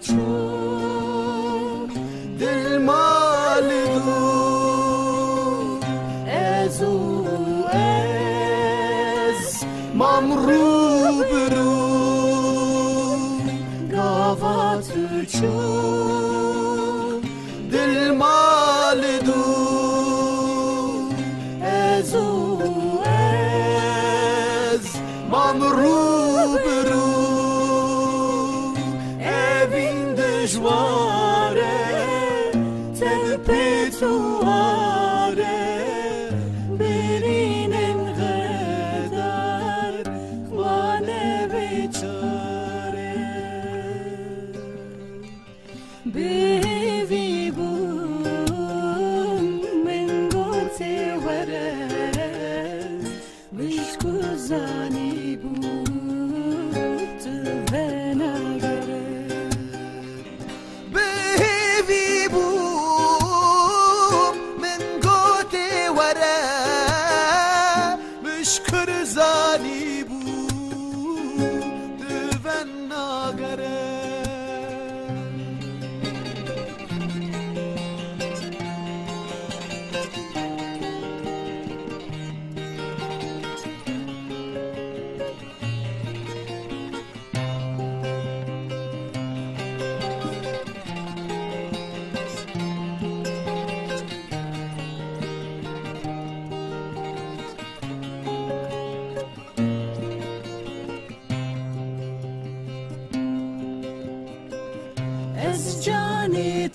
چون دل مال دو از او از ممرو برو گاوات چون düşvare tepe tuare birinin kadar vane beçare مشکر زانی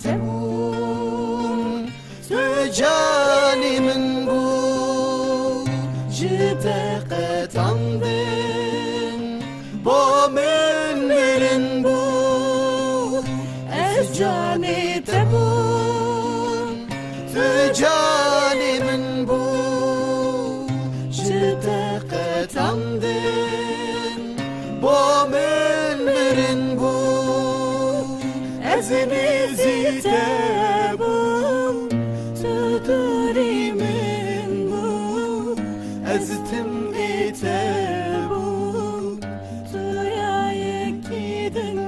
جان تموم تو جانی من بود جت قطندن با من مرن بود از جان تموم تو جانی من بود جت قطندن با من مرن بود از نزی تبون تو دوری من بود از تم تبون تو یا یکی دن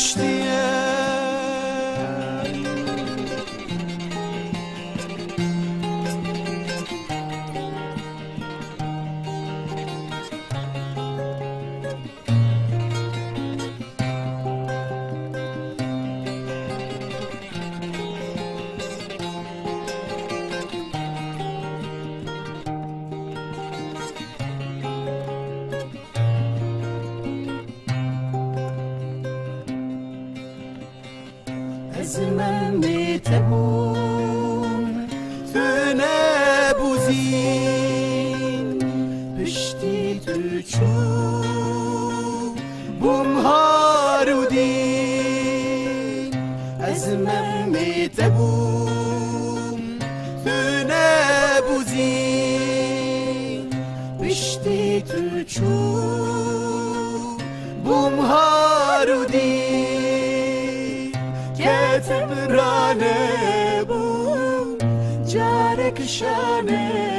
wish از من میتبون تو نبوزین پشتی تو چون بوم هارودین از kshane bu, jare.